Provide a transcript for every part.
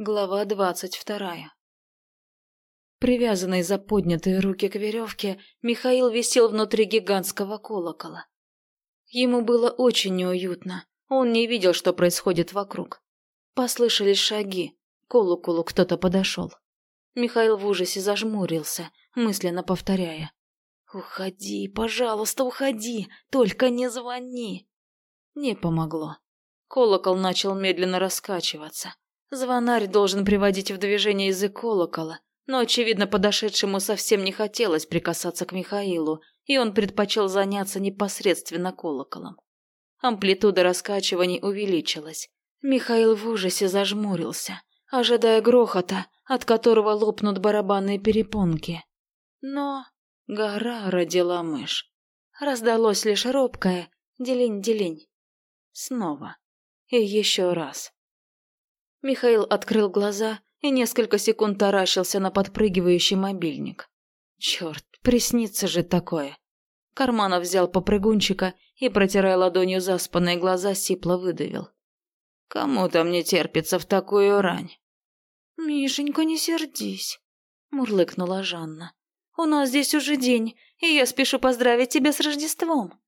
Глава двадцать вторая. Привязанный за поднятые руки к веревке, Михаил висел внутри гигантского колокола. Ему было очень неуютно, он не видел, что происходит вокруг. Послышались шаги, к колоколу кто-то подошел. Михаил в ужасе зажмурился, мысленно повторяя. «Уходи, пожалуйста, уходи, только не звони!» Не помогло. Колокол начал медленно раскачиваться. Звонарь должен приводить в движение язык колокола, но, очевидно, подошедшему совсем не хотелось прикасаться к Михаилу, и он предпочел заняться непосредственно колоколом. Амплитуда раскачиваний увеличилась. Михаил в ужасе зажмурился, ожидая грохота, от которого лопнут барабанные перепонки. Но гора родила мышь. Раздалось лишь робкое «делень-делень». Снова. И еще раз. Михаил открыл глаза и несколько секунд таращился на подпрыгивающий мобильник. Черт, приснится же такое. Карманов взял попрыгунчика и, протирая ладонью заспанные глаза, сипло выдавил. «Кому-то мне терпится в такую рань». «Мишенька, не сердись», — мурлыкнула Жанна. «У нас здесь уже день, и я спешу поздравить тебя с Рождеством».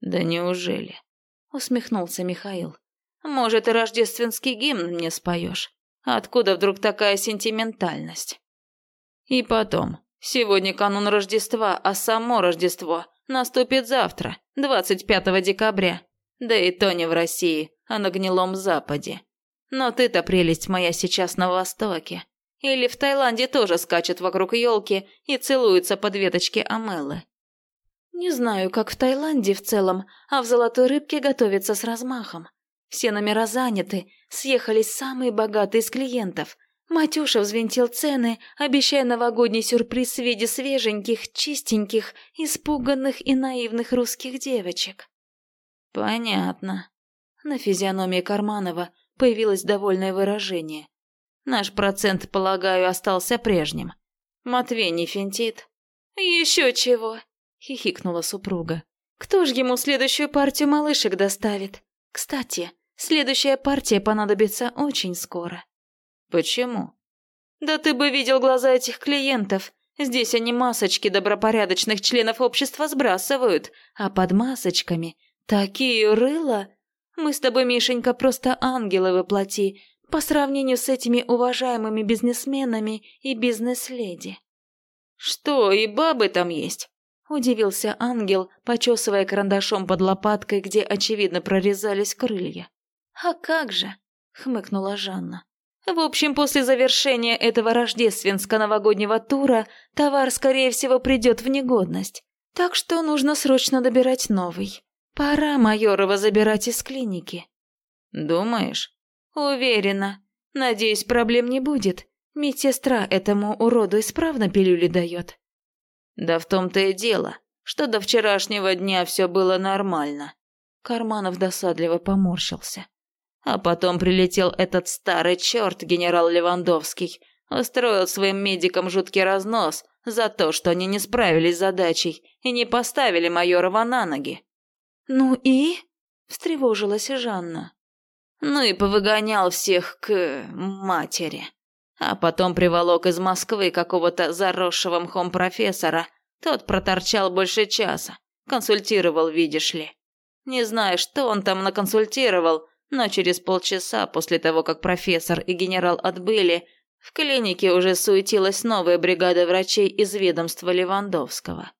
«Да неужели?» — усмехнулся Михаил. Может, и рождественский гимн мне споешь. Откуда вдруг такая сентиментальность? И потом, сегодня канун Рождества, а само Рождество наступит завтра, 25 декабря. Да и то не в России, а на гнилом Западе. Но ты-то, прелесть моя, сейчас на Востоке. Или в Таиланде тоже скачет вокруг елки и целуется под веточки амелы. Не знаю, как в Таиланде в целом, а в Золотой Рыбке готовится с размахом. Все номера заняты, съехались самые богатые из клиентов. Матюша взвинтил цены, обещая новогодний сюрприз в виде свеженьких, чистеньких, испуганных и наивных русских девочек. Понятно. На физиономии Карманова появилось довольное выражение. Наш процент, полагаю, остался прежним. Матвей не финтит. Еще чего, хихикнула супруга. Кто ж ему следующую партию малышек доставит? Кстати, Следующая партия понадобится очень скоро. Почему? Да ты бы видел глаза этих клиентов. Здесь они масочки добропорядочных членов общества сбрасывают, а под масочками такие рыла. Мы с тобой, Мишенька, просто ангелы воплоти по сравнению с этими уважаемыми бизнесменами и бизнес-леди. Что, и бабы там есть? Удивился ангел, почесывая карандашом под лопаткой, где, очевидно, прорезались крылья. «А как же?» — хмыкнула Жанна. «В общем, после завершения этого рождественско-новогоднего тура товар, скорее всего, придет в негодность. Так что нужно срочно добирать новый. Пора Майорова забирать из клиники». «Думаешь?» «Уверена. Надеюсь, проблем не будет. Медсестра этому уроду исправно пилюли дает». «Да в том-то и дело, что до вчерашнего дня все было нормально». Карманов досадливо поморщился. А потом прилетел этот старый черт, генерал Левандовский, устроил своим медикам жуткий разнос за то, что они не справились с задачей и не поставили Майорова на ноги. «Ну и?» – встревожилась Жанна. Ну и повыгонял всех к матери. А потом приволок из Москвы какого-то заросшего мхом профессора. Тот проторчал больше часа. Консультировал, видишь ли. Не знаю, что он там наконсультировал, но через полчаса после того, как профессор и генерал отбыли, в клинике уже суетилась новая бригада врачей из ведомства Левандовского.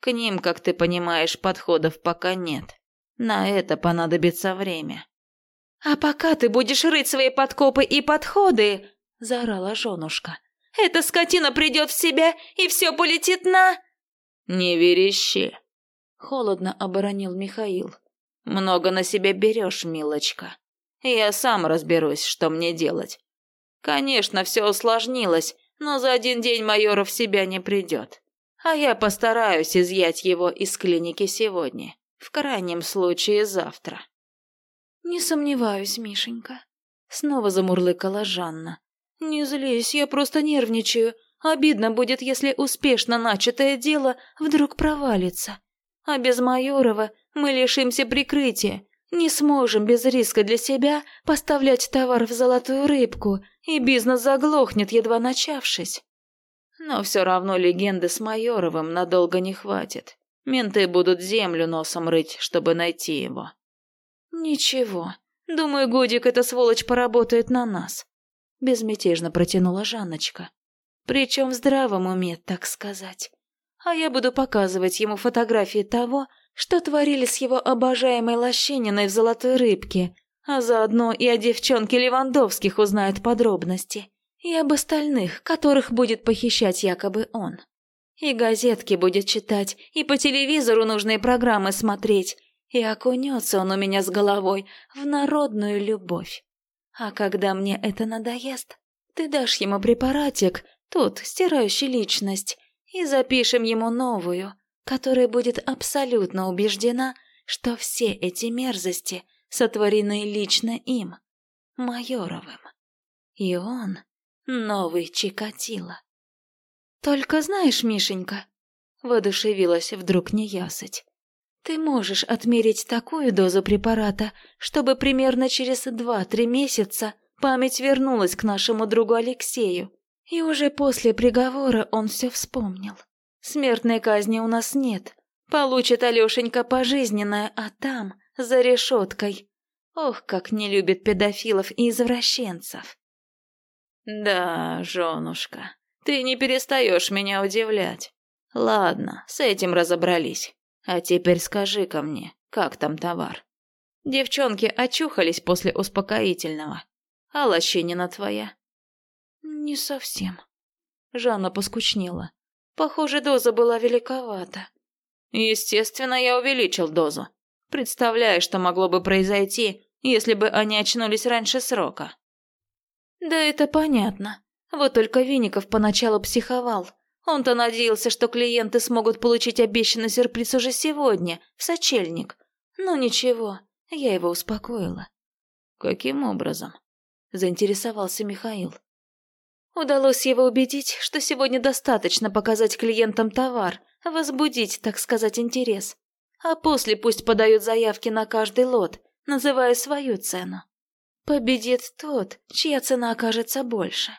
К ним, как ты понимаешь, подходов пока нет. На это понадобится время. «А пока ты будешь рыть свои подкопы и подходы!» – заорала женушка. «Эта скотина придет в себя, и все полетит на...» «Не верещи!» – холодно оборонил Михаил. Много на себя берешь, милочка. Я сам разберусь, что мне делать. Конечно, все усложнилось, но за один день майора в себя не придет. А я постараюсь изъять его из клиники сегодня. В крайнем случае завтра. Не сомневаюсь, Мишенька. Снова замурлыкала Жанна. Не злись, я просто нервничаю. Обидно будет, если успешно начатое дело вдруг провалится. А без Майорова мы лишимся прикрытия, Не сможем без риска для себя поставлять товар в золотую рыбку, и бизнес заглохнет, едва начавшись. Но все равно легенды с Майоровым надолго не хватит. Менты будут землю носом рыть, чтобы найти его. Ничего. Думаю, годик эта сволочь поработает на нас. Безмятежно протянула Жанночка. Причем в здравом уме, так сказать. А я буду показывать ему фотографии того, что творили с его обожаемой лощининой в золотой рыбке, а заодно и о девчонке Левандовских узнают подробности. И об остальных, которых будет похищать якобы он. И газетки будет читать, и по телевизору нужные программы смотреть, и окунется он у меня с головой в народную любовь. А когда мне это надоест, ты дашь ему препаратик, тот, стирающий личность, и запишем ему новую, которая будет абсолютно убеждена, что все эти мерзости сотворены лично им, Майоровым. И он новый Чикатило. «Только знаешь, Мишенька», — воодушевилась вдруг неясыть, «ты можешь отмерить такую дозу препарата, чтобы примерно через два-три месяца память вернулась к нашему другу Алексею, и уже после приговора он все вспомнил. Смертной казни у нас нет. Получит Алешенька пожизненное, а там, за решеткой. Ох, как не любит педофилов и извращенцев. Да, женушка, ты не перестаешь меня удивлять. Ладно, с этим разобрались. А теперь скажи-ка мне, как там товар? Девчонки очухались после успокоительного. А лощинина твоя? Не совсем. Жанна поскучнела. Похоже, доза была великовата. Естественно, я увеличил дозу. Представляю, что могло бы произойти, если бы они очнулись раньше срока. Да это понятно. Вот только Винников поначалу психовал. Он-то надеялся, что клиенты смогут получить обещанный сюрприз уже сегодня, в сочельник. Но ничего, я его успокоила. Каким образом? Заинтересовался Михаил. Удалось его убедить, что сегодня достаточно показать клиентам товар, возбудить, так сказать, интерес. А после пусть подают заявки на каждый лот, называя свою цену. Победит тот, чья цена окажется больше.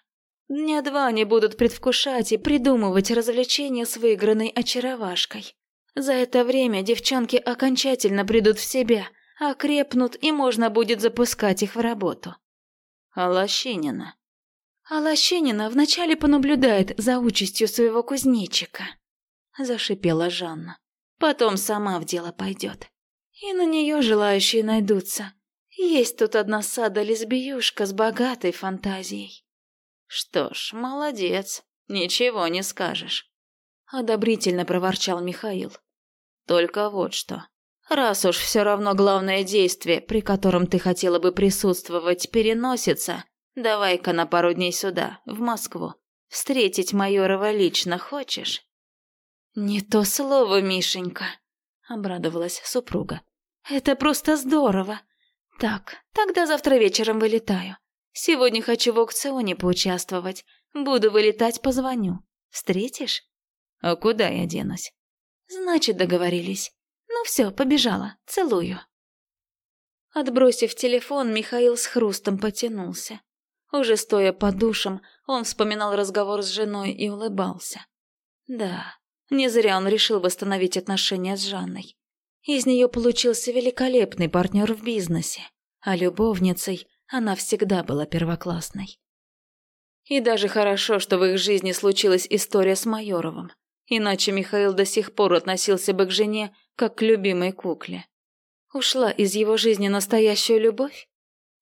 Дня два они будут предвкушать и придумывать развлечения с выигранной очаровашкой. За это время девчонки окончательно придут в себя, окрепнут и можно будет запускать их в работу. Лощинина? А Лощинина вначале понаблюдает за участью своего кузнечика. Зашипела Жанна. Потом сама в дело пойдет. И на нее желающие найдутся. Есть тут одна сада-лесбиюшка с богатой фантазией. Что ж, молодец, ничего не скажешь. Одобрительно проворчал Михаил. Только вот что. Раз уж все равно главное действие, при котором ты хотела бы присутствовать, переносится, Давай-ка на пару дней сюда, в Москву. Встретить Майорова лично хочешь?» «Не то слово, Мишенька», — обрадовалась супруга. «Это просто здорово. Так, тогда завтра вечером вылетаю. Сегодня хочу в аукционе поучаствовать. Буду вылетать, позвоню. Встретишь?» «А куда я денусь?» «Значит, договорились. Ну все, побежала. Целую». Отбросив телефон, Михаил с хрустом потянулся. Уже стоя под душем, он вспоминал разговор с женой и улыбался. Да, не зря он решил восстановить отношения с Жанной. Из нее получился великолепный партнер в бизнесе, а любовницей она всегда была первоклассной. И даже хорошо, что в их жизни случилась история с Майоровым, иначе Михаил до сих пор относился бы к жене как к любимой кукле. Ушла из его жизни настоящая любовь?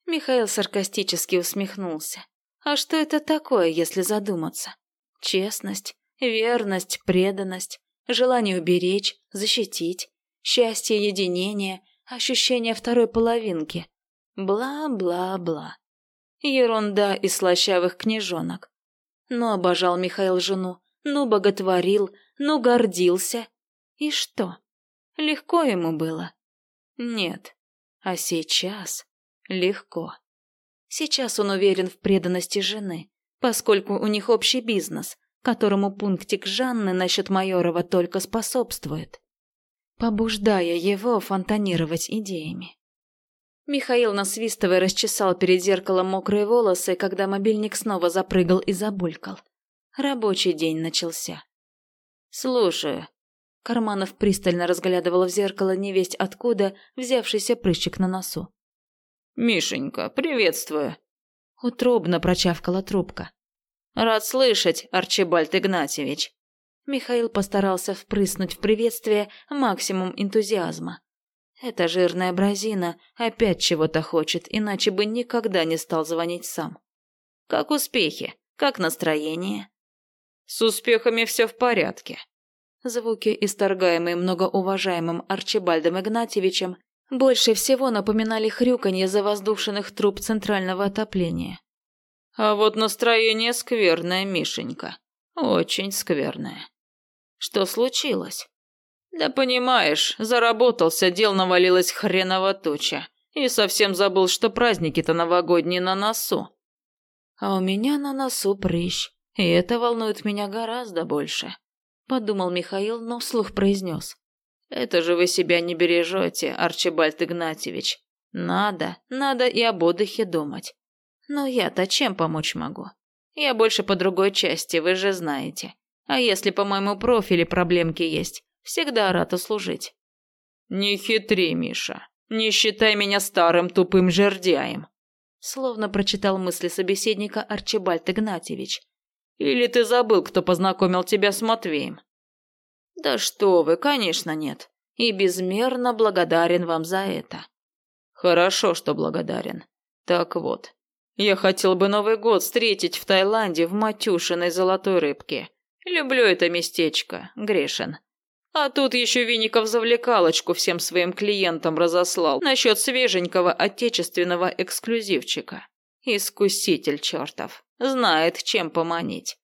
Михаил саркастически усмехнулся. А что это такое, если задуматься? Честность, верность, преданность, желание уберечь, защитить, счастье единения, ощущение второй половинки. Бла-бла-бла. Ерунда из слащавых книжонок. Но обожал Михаил жену, ну боготворил, ну гордился. И что? Легко ему было? Нет. А сейчас... Легко. Сейчас он уверен в преданности жены, поскольку у них общий бизнес, которому пунктик Жанны насчет Майорова только способствует, побуждая его фонтанировать идеями. Михаил, насвистывая, расчесал перед зеркалом мокрые волосы, когда мобильник снова запрыгал и забулькал. Рабочий день начался. «Слушаю». Карманов пристально разглядывал в зеркало невесть откуда взявшийся прыщик на носу. «Мишенька, приветствую». Утробно прочавкала трубка. «Рад слышать, Арчибальд Игнатьевич». Михаил постарался впрыснуть в приветствие максимум энтузиазма. Эта жирная бразина опять чего-то хочет, иначе бы никогда не стал звонить сам. Как успехи? Как настроение? С успехами все в порядке. Звуки, исторгаемые многоуважаемым Арчибальдом Игнатьевичем, больше всего напоминали хрюканье завоздушенных труб центрального отопления. А вот настроение скверное, Мишенька. Очень скверное. Что случилось? Да понимаешь, заработался, дел навалилась хреново туча. И совсем забыл, что праздники-то новогодние на носу. А у меня на носу прыщ, и это волнует меня гораздо больше. Подумал Михаил, но вслух произнес. Это же вы себя не бережете, Арчибальд Игнатьевич. Надо, надо и об отдыхе думать. Но я-то чем помочь могу? Я больше по другой части, вы же знаете. А если по моему профилю проблемки есть, Всегда рад услужить. Не хитри, Миша. Не считай меня старым тупым жердяем. Словно прочитал мысли собеседника Арчибальд Игнатьевич. Или ты забыл, кто познакомил тебя с Матвеем? Да что вы, конечно, нет. И безмерно благодарен вам за это. Хорошо, что благодарен. Так вот, я хотел бы Новый год встретить в Таиланде в Матюшиной золотой рыбке. Люблю это местечко, грешен. А тут еще Винников завлекалочку всем своим клиентам разослал насчет свеженького отечественного эксклюзивчика. Искуситель чертов. Знает, чем поманить.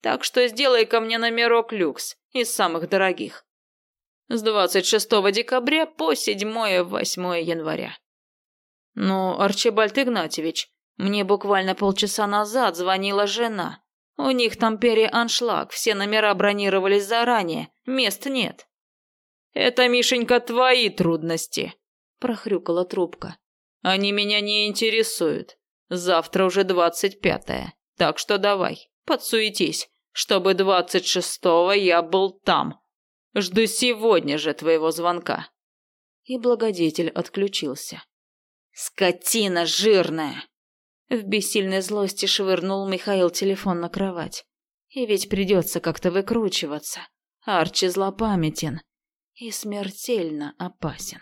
Так что сделай ко мне номерок люкс из самых дорогих. С 26 декабря по 7-8 января. Ну, Арчибальд Игнатьевич, мне буквально полчаса назад звонила жена. У них там переаншлаг, все номера бронировались заранее, мест нет. Это, Мишенька, твои трудности, прохрюкала трубка. Они меня не интересуют. Завтра уже двадцать пятое, так что давай, подсуетись, чтобы двадцать шестого я был там. Жду сегодня же твоего звонка. И благодетель отключился. Скотина жирная! В бессильной злости швырнул Михаил телефон на кровать. И ведь придется как-то выкручиваться. Арчи злопамятен и смертельно опасен.